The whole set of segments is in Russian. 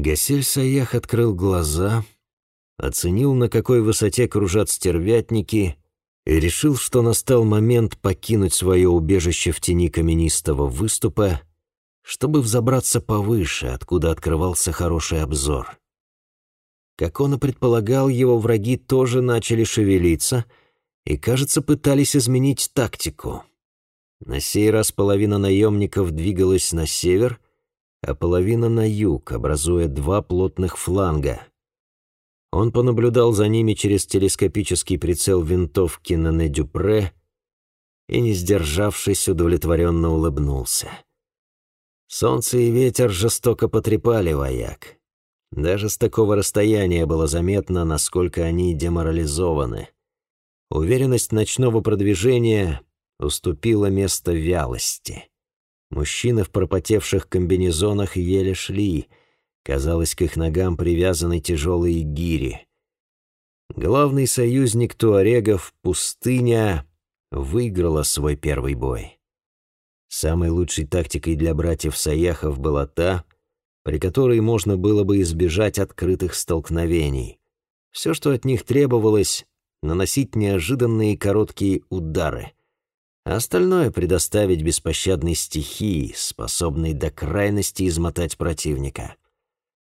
Гасель Саях открыл глаза, оценил, на какой высоте кружат стервятники, и решил, что настал момент покинуть свое убежище в тени каменистого выступа, чтобы взобраться повыше, откуда открывался хороший обзор. Как он и предполагал, его враги тоже начали шевелиться и, кажется, пытались изменить тактику. На сей раз половина наемников двигалась на север, а половина на юг, образуя два плотных фланга. Он понаблюдал за ними через телескопический прицел винтовки на Недюпре и, не сдержавшись, удовлетворенно улыбнулся. Солнце и ветер жестоко потрепали вояк. Даже с такого расстояния было заметно, насколько они деморализованы. Уверенность ночного продвижения уступила место вялости. Мужчины в пропотевших комбинезонах еле шли. Казалось, к их ногам привязаны тяжелые гири. Главный союзник туарегов, пустыня, выиграла свой первый бой. Самой лучшей тактикой для братьев Саяхов была та — при которой можно было бы избежать открытых столкновений. Все, что от них требовалось — наносить неожиданные короткие удары, а остальное предоставить беспощадной стихии, способной до крайности измотать противника.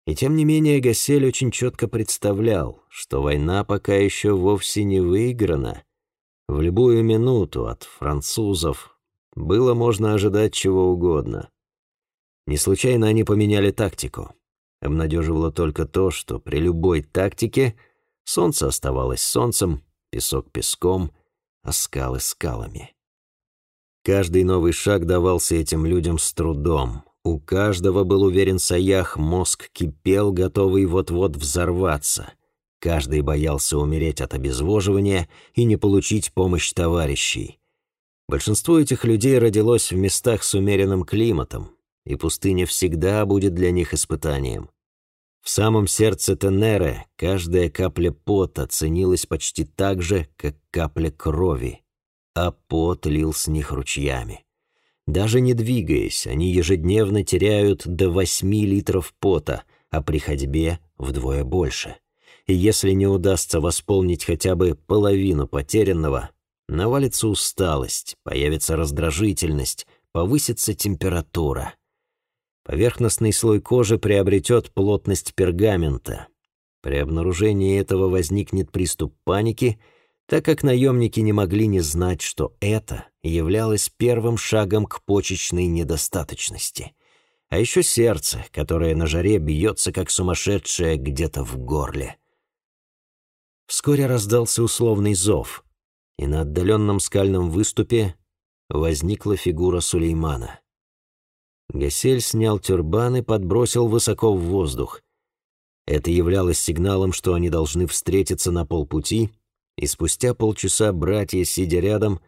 И тем не менее Гасель очень четко представлял, что война пока еще вовсе не выиграна. В любую минуту от французов было можно ожидать чего угодно — не случайно они поменяли тактику. Обнадеживало только то, что при любой тактике солнце оставалось солнцем, песок песком, а скалы скалами. Каждый новый шаг давался этим людям с трудом. У каждого был уверен Саях, мозг кипел, готовый вот-вот взорваться. Каждый боялся умереть от обезвоживания и не получить помощь товарищей. Большинство этих людей родилось в местах с умеренным климатом, и пустыня всегда будет для них испытанием. В самом сердце Тенеры каждая капля пота ценилась почти так же, как капля крови, а пот лил с них ручьями. Даже не двигаясь, они ежедневно теряют до восьми литров пота, а при ходьбе вдвое больше. И если не удастся восполнить хотя бы половину потерянного, навалится усталость, появится раздражительность, повысится температура — Поверхностный слой кожи приобретет плотность пергамента. При обнаружении этого возникнет приступ паники, так как наемники не могли не знать, что это являлось первым шагом к почечной недостаточности. А еще сердце, которое на жаре бьется как сумасшедшее где-то в горле. Вскоре раздался условный зов, и на отдаленном скальном выступе возникла фигура Сулеймана. Гасель снял тюрбан и подбросил высоко в воздух. Это являлось сигналом, что они должны встретиться на полпути, и спустя полчаса братья, сидя рядом,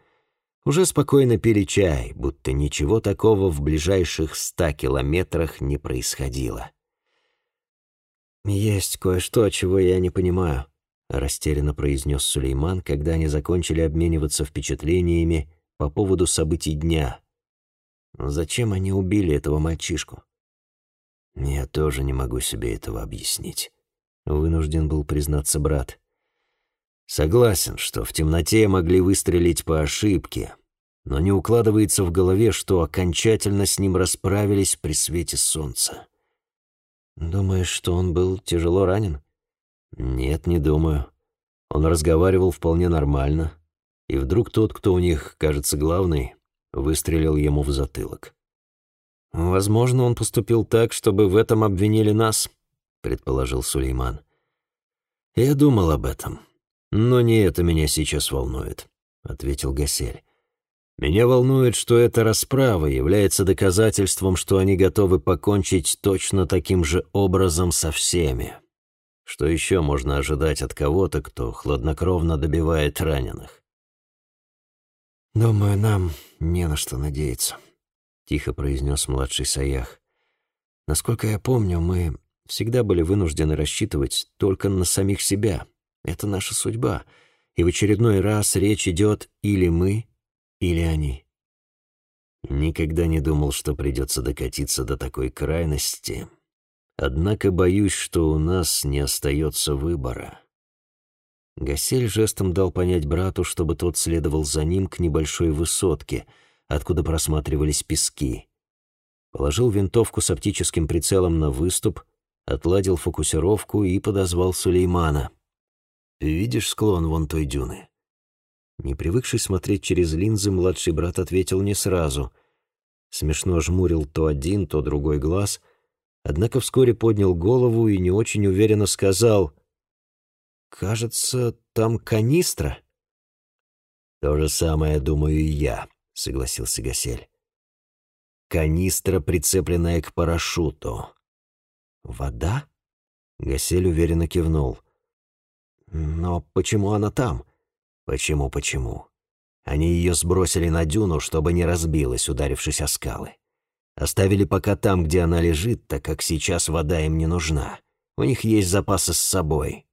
уже спокойно пили чай, будто ничего такого в ближайших ста километрах не происходило. «Есть кое-что, чего я не понимаю», — растерянно произнес Сулейман, когда они закончили обмениваться впечатлениями по поводу событий дня, Зачем они убили этого мальчишку? Я тоже не могу себе этого объяснить. Вынужден был признаться брат. Согласен, что в темноте могли выстрелить по ошибке, но не укладывается в голове, что окончательно с ним расправились при свете солнца. Думаешь, что он был тяжело ранен? Нет, не думаю. Он разговаривал вполне нормально. И вдруг тот, кто у них, кажется, главный, выстрелил ему в затылок. «Возможно, он поступил так, чтобы в этом обвинили нас», — предположил Сулейман. «Я думал об этом, но не это меня сейчас волнует», — ответил Гасель. «Меня волнует, что эта расправа является доказательством, что они готовы покончить точно таким же образом со всеми. Что еще можно ожидать от кого-то, кто хладнокровно добивает раненых?» «Думаю, нам не на что надеяться», — тихо произнес младший Саях. «Насколько я помню, мы всегда были вынуждены рассчитывать только на самих себя. Это наша судьба, и в очередной раз речь идет или мы, или они». Никогда не думал, что придется докатиться до такой крайности. Однако боюсь, что у нас не остается выбора». Гасель жестом дал понять брату, чтобы тот следовал за ним к небольшой высотке, откуда просматривались пески. Положил винтовку с оптическим прицелом на выступ, отладил фокусировку и подозвал Сулеймана. «Видишь склон вон той дюны?» Не привыкший смотреть через линзы, младший брат ответил не сразу. Смешно жмурил то один, то другой глаз, однако вскоре поднял голову и не очень уверенно сказал «Кажется, там канистра». «То же самое думаю и я», — согласился Гасель. «Канистра, прицепленная к парашюту». «Вода?» — Гасель уверенно кивнул. «Но почему она там?» «Почему, почему?» Они ее сбросили на дюну, чтобы не разбилась, ударившись о скалы. Оставили пока там, где она лежит, так как сейчас вода им не нужна. У них есть запасы с собой.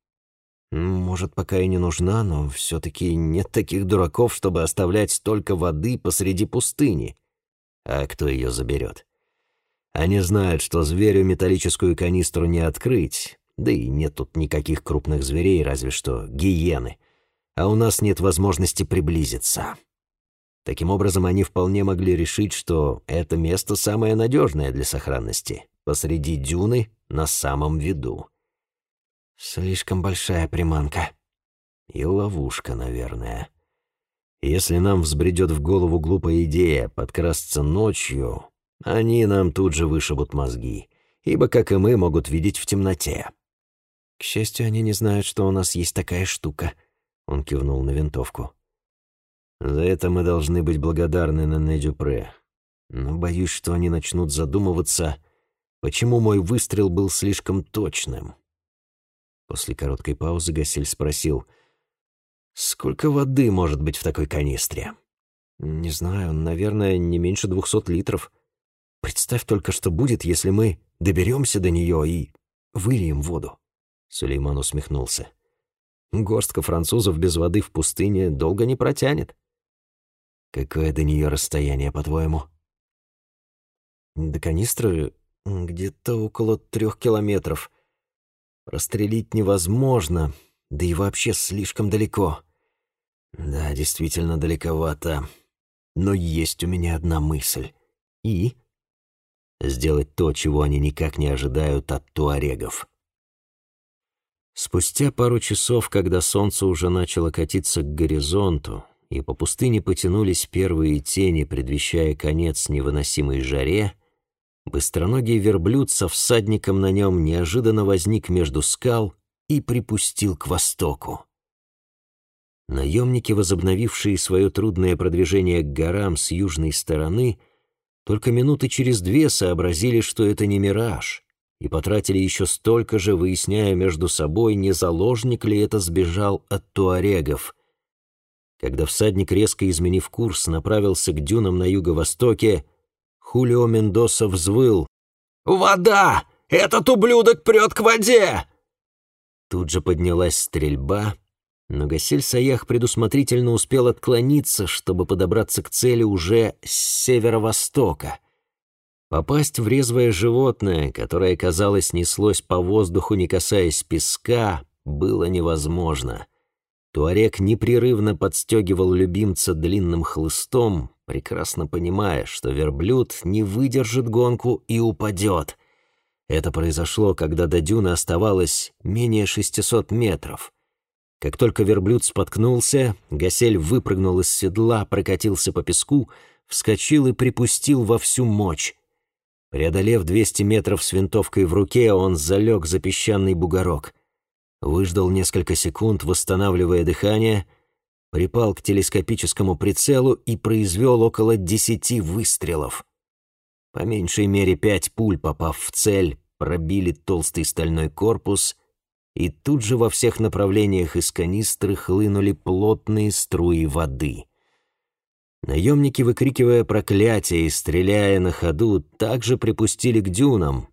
Может, пока и не нужна, но все-таки нет таких дураков, чтобы оставлять столько воды посреди пустыни. А кто ее заберет? Они знают, что зверю металлическую канистру не открыть, да и нет тут никаких крупных зверей, разве что гиены. А у нас нет возможности приблизиться. Таким образом, они вполне могли решить, что это место самое надежное для сохранности, посреди дюны на самом виду. Слишком большая приманка. И ловушка, наверное. Если нам взбредет в голову глупая идея подкрасться ночью, они нам тут же вышибут мозги, ибо, как и мы, могут видеть в темноте. К счастью, они не знают, что у нас есть такая штука. Он кивнул на винтовку. За это мы должны быть благодарны Нене Дюпре. Но боюсь, что они начнут задумываться, почему мой выстрел был слишком точным. После короткой паузы Гасель спросил, «Сколько воды может быть в такой канистре?» «Не знаю, наверное, не меньше двухсот литров. Представь только, что будет, если мы доберемся до нее и выльем воду». Сулейман усмехнулся. «Горстка французов без воды в пустыне долго не протянет». «Какое до нее расстояние, по-твоему?» «До канистры где-то около трех километров. Прострелить невозможно, да и вообще слишком далеко. Да, действительно далековато. Но есть у меня одна мысль. И? Сделать то, чего они никак не ожидают от туарегов. Спустя пару часов, когда солнце уже начало катиться к горизонту, и по пустыне потянулись первые тени, предвещая конец невыносимой жаре, Быстроногий верблюд со всадником на нем неожиданно возник между скал и припустил к востоку. Наемники, возобновившие свое трудное продвижение к горам с южной стороны, только минуты через две сообразили, что это не мираж, и потратили еще столько же, выясняя между собой, не заложник ли это сбежал от туарегов. Когда всадник, резко изменив курс, направился к дюнам на юго-востоке, Хулио Мендоса взвыл. «Вода! Этот ублюдок прет к воде!» Тут же поднялась стрельба, но Гасель Саях предусмотрительно успел отклониться, чтобы подобраться к цели уже с северо-востока. Попасть в резвое животное, которое, казалось, неслось по воздуху, не касаясь песка, было невозможно. Туарек непрерывно подстегивал любимца длинным хлыстом, прекрасно понимая, что верблюд не выдержит гонку и упадет. Это произошло, когда до дюны оставалось менее 600 метров. Как только верблюд споткнулся, Гасель выпрыгнул из седла, прокатился по песку, вскочил и припустил во всю мощь. Преодолев 200 метров с винтовкой в руке, он залег за песчаный бугорок. Выждал несколько секунд, восстанавливая дыхание — припал к телескопическому прицелу и произвел около десяти выстрелов. По меньшей мере пять пуль, попав в цель, пробили толстый стальной корпус, и тут же во всех направлениях из канистры хлынули плотные струи воды. Наемники, выкрикивая проклятия и стреляя на ходу, также припустили к дюнам.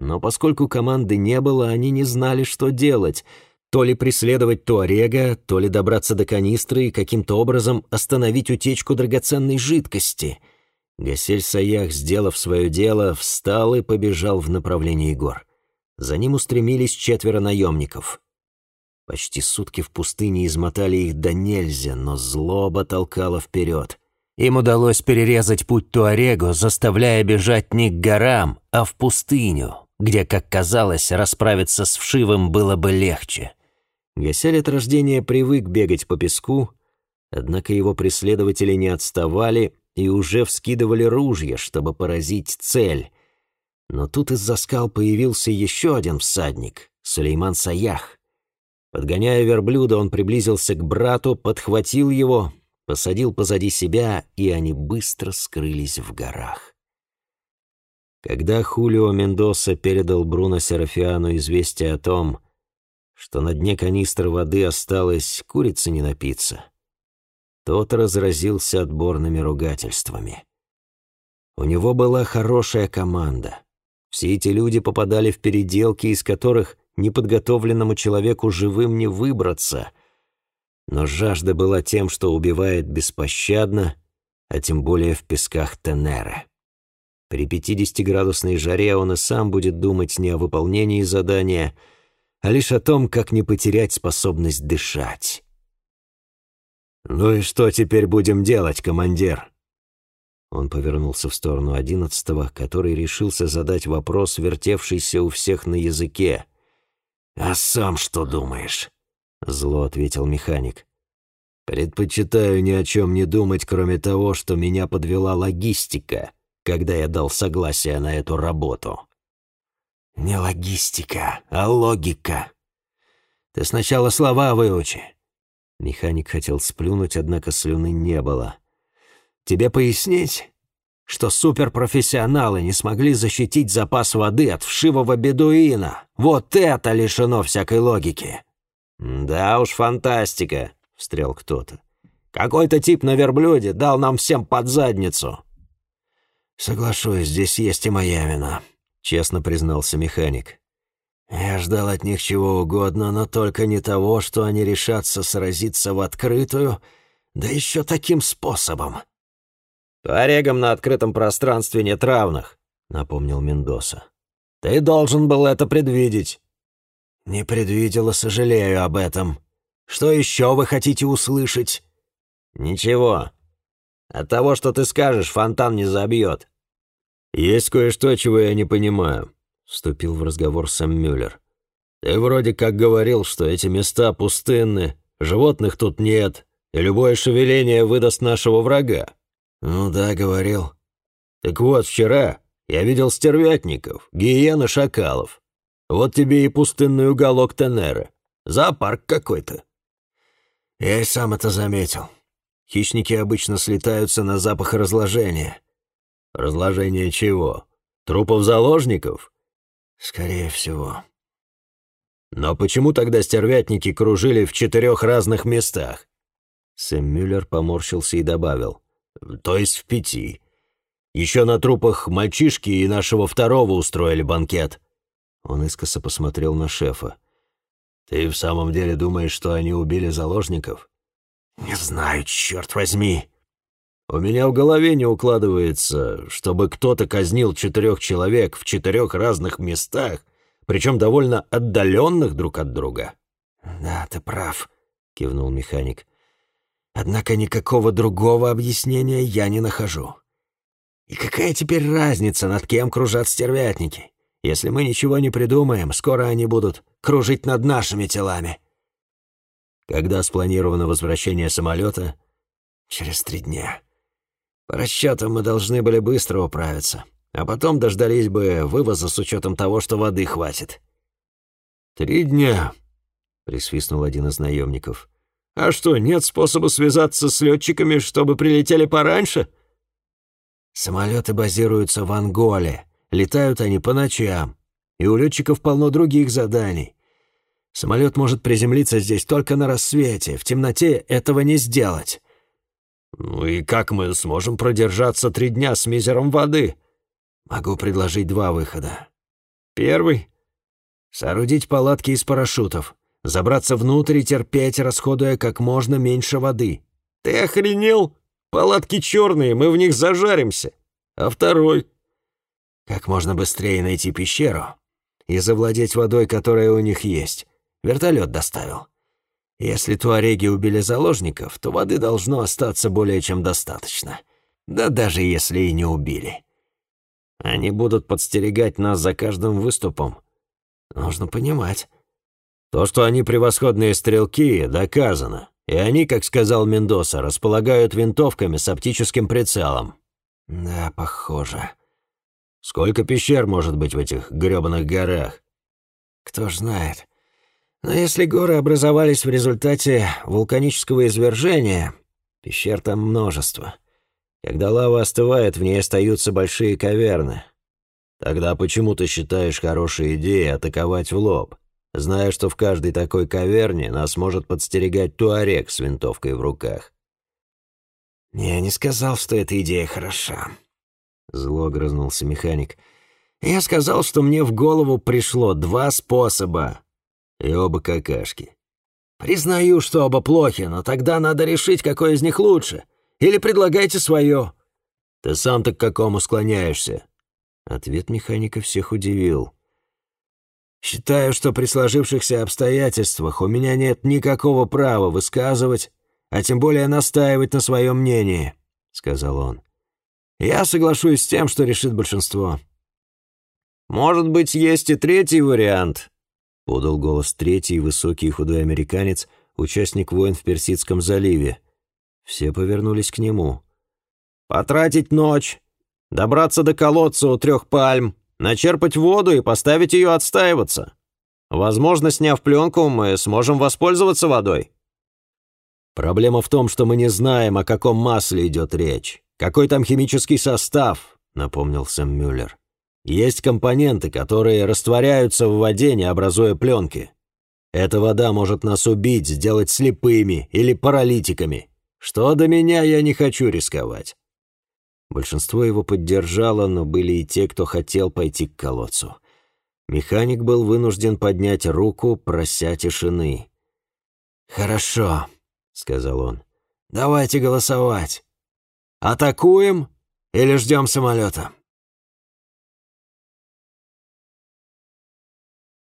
Но поскольку команды не было, они не знали, что делать — то ли преследовать Туарега, то ли добраться до канистры и каким-то образом остановить утечку драгоценной жидкости. Гасель Саях, сделав свое дело, встал и побежал в направлении гор. За ним устремились четверо наемников. Почти сутки в пустыне измотали их до нельзя, но злоба толкала вперед. Им удалось перерезать путь Туарегу, заставляя бежать не к горам, а в пустыню, где, как казалось, расправиться с вшивым было бы легче. Гасель от рождения привык бегать по песку, однако его преследователи не отставали и уже вскидывали ружья, чтобы поразить цель. Но тут из-за скал появился еще один всадник — Сулейман Саях. Подгоняя верблюда, он приблизился к брату, подхватил его, посадил позади себя, и они быстро скрылись в горах. Когда Хулио Мендоса передал Бруно Серафиану известие о том, что на дне канистры воды осталось курицы не напиться, тот разразился отборными ругательствами. У него была хорошая команда. Все эти люди попадали в переделки, из которых неподготовленному человеку живым не выбраться. Но жажда была тем, что убивает беспощадно, а тем более в песках Тенеры. При 50-градусной жаре он и сам будет думать не о выполнении задания, а лишь о том, как не потерять способность дышать. «Ну и что теперь будем делать, командир?» Он повернулся в сторону одиннадцатого, который решился задать вопрос, вертевшийся у всех на языке. «А сам что думаешь?» — зло ответил механик. «Предпочитаю ни о чем не думать, кроме того, что меня подвела логистика, когда я дал согласие на эту работу». «Не логистика, а логика. Ты сначала слова выучи». Механик хотел сплюнуть, однако слюны не было. «Тебе пояснить?» Что суперпрофессионалы не смогли защитить запас воды от вшивого бедуина. Вот это лишено всякой логики. «Да уж, фантастика», — встрял кто-то. «Какой-то тип на верблюде дал нам всем под задницу». «Соглашусь, здесь есть и моя вина», — честно признался механик. «Я ждал от них чего угодно, но только не того, что они решатся сразиться в открытую, да еще таким способом». «Туарегам на открытом пространстве нет равных», — напомнил Мендоса. «Ты должен был это предвидеть». «Не предвидел, сожалею об этом. Что еще вы хотите услышать?» «Ничего. От того, что ты скажешь, фонтан не забьет». «Есть кое-что, чего я не понимаю», — вступил в разговор Сэм Мюллер. «Ты вроде как говорил, что эти места пустынны, животных тут нет, и любое шевеление выдаст нашего врага. «Ну да, говорил». «Так вот, вчера я видел стервятников, гиен шакалов. Вот тебе и пустынный уголок Тенера. Зоопарк какой-то». «Я и сам это заметил. Хищники обычно слетаются на запах разложения». «Разложение чего? Трупов заложников?» «Скорее всего». «Но почему тогда стервятники кружили в четырех разных местах?» Сэм Мюллер поморщился и добавил то есть в пяти. Еще на трупах мальчишки и нашего второго устроили банкет». Он искоса посмотрел на шефа. «Ты в самом деле думаешь, что они убили заложников?» «Не знаю, черт возьми!» «У меня в голове не укладывается, чтобы кто-то казнил четырех человек в четырех разных местах, причем довольно отдаленных друг от друга». «Да, ты прав», — кивнул механик. Однако никакого другого объяснения я не нахожу. И какая теперь разница, над кем кружат стервятники? Если мы ничего не придумаем, скоро они будут кружить над нашими телами. Когда спланировано возвращение самолета? Через три дня. По расчетам мы должны были быстро управиться, а потом дождались бы вывоза с учетом того, что воды хватит. «Три дня», — присвистнул один из наемников. А что, нет способа связаться с летчиками, чтобы прилетели пораньше? Самолеты базируются в Анголе. Летают они по ночам. И у летчиков полно других заданий. Самолет может приземлиться здесь только на рассвете. В темноте этого не сделать. Ну и как мы сможем продержаться три дня с мизером воды? Могу предложить два выхода. Первый — соорудить палатки из парашютов забраться внутрь и терпеть, расходуя как можно меньше воды. Ты охренел? Палатки черные, мы в них зажаримся. А второй? Как можно быстрее найти пещеру и завладеть водой, которая у них есть. Вертолет доставил. Если туареги убили заложников, то воды должно остаться более чем достаточно. Да даже если и не убили. Они будут подстерегать нас за каждым выступом. Нужно понимать. То, что они превосходные стрелки, доказано. И они, как сказал Мендоса, располагают винтовками с оптическим прицелом. Да, похоже. Сколько пещер может быть в этих грёбаных горах? Кто ж знает. Но если горы образовались в результате вулканического извержения, пещер там множество. Когда лава остывает, в ней остаются большие каверны. Тогда почему ты считаешь хорошей идеей атаковать в лоб, зная, что в каждой такой каверне нас может подстерегать туарек с винтовкой в руках? «Я не сказал, что эта идея хороша», — зло грызнулся механик. «Я сказал, что мне в голову пришло два способа, и оба какашки. Признаю, что оба плохи, но тогда надо решить, какой из них лучше. Или предлагайте свое. Ты сам-то к какому склоняешься? Ответ механика всех удивил. «Считаю, что при сложившихся обстоятельствах у меня нет никакого права высказывать, а тем более настаивать на своем мнении», — сказал он. «Я соглашусь с тем, что решит большинство». «Может быть, есть и третий вариант», подал голос третий высокий худой американец, участник войн в Персидском заливе. Все повернулись к нему. «Потратить ночь, добраться до колодца у трех пальм, начерпать воду и поставить ее отстаиваться. Возможно, сняв пленку, мы сможем воспользоваться водой». «Проблема в том, что мы не знаем, о каком масле идет речь. Какой там химический состав», — напомнил Сэм Мюллер. Есть компоненты, которые растворяются в воде, не образуя пленки. Эта вода может нас убить, сделать слепыми или паралитиками. Что до меня, я не хочу рисковать. Большинство его поддержало, но были и те, кто хотел пойти к колодцу. Механик был вынужден поднять руку, прося тишины. «Хорошо», — сказал он. «Давайте голосовать. Атакуем или ждем самолета?»